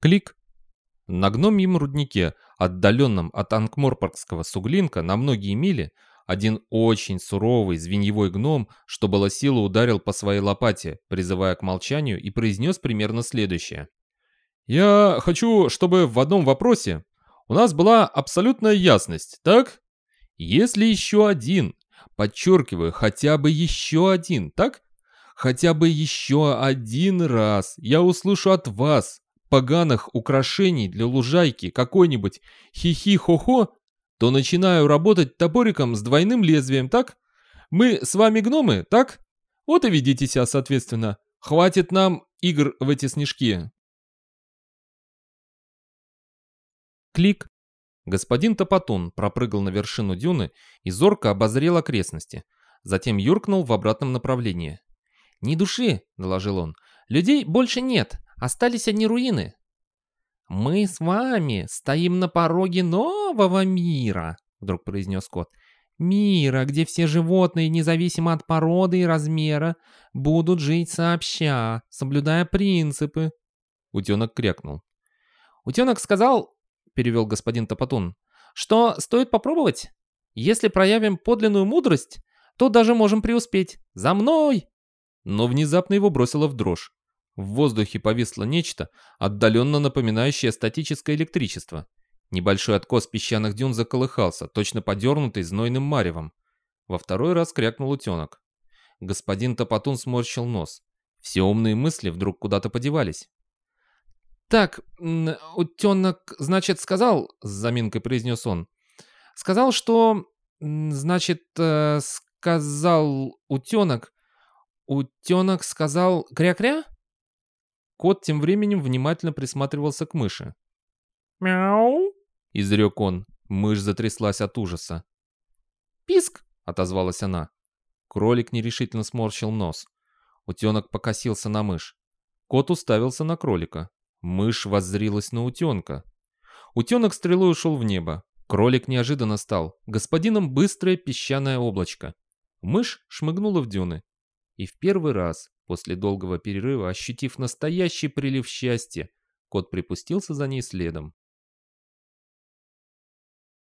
Клик. На гномьем руднике, отдаленном от Анкморпоргского суглинка на многие мили, один очень суровый звеньевой гном, что было силы, ударил по своей лопате, призывая к молчанию, и произнес примерно следующее. «Я хочу, чтобы в одном вопросе у нас была абсолютная ясность, так? Если еще один, подчеркиваю, хотя бы еще один, так? Хотя бы еще один раз я услышу от вас, поганых украшений для лужайки, какой-нибудь хихи-хо-хо, то начинаю работать топориком с двойным лезвием, так? Мы с вами гномы, так? Вот и ведите себя соответственно. Хватит нам игр в эти снежки. Клик. Господин Топотун пропрыгал на вершину дюны и зорко обозрел окрестности. Затем юркнул в обратном направлении. «Ни души», — доложил он. «Людей больше нет, остались одни руины». «Мы с вами стоим на пороге нового мира», — вдруг произнес кот. «Мира, где все животные, независимо от породы и размера, будут жить сообща, соблюдая принципы». Утенок крякнул. «Утенок сказал, перевел господин Топотун, что стоит попробовать. Если проявим подлинную мудрость, то даже можем преуспеть. За мной!» Но внезапно его бросило в дрожь. В воздухе повисло нечто, отдаленно напоминающее статическое электричество. Небольшой откос песчаных дюн заколыхался, точно подернутый знойным маревом. Во второй раз крякнул утенок. Господин Топотун сморщил нос. Все умные мысли вдруг куда-то подевались. «Так, утенок, значит, сказал...» — с заминкой произнес он. «Сказал, что... Значит, э, сказал утенок... Утенок сказал кря-кря?» Кот тем временем внимательно присматривался к мыши. «Мяу!» — изрек он. Мышь затряслась от ужаса. «Писк!» — отозвалась она. Кролик нерешительно сморщил нос. Утенок покосился на мышь. Кот уставился на кролика. Мышь воззрилась на утенка. Утенок стрелой ушел в небо. Кролик неожиданно стал господином быстрое песчаное облачко. Мышь шмыгнула в дюны. И в первый раз, после долгого перерыва, ощутив настоящий прилив счастья, кот припустился за ней следом.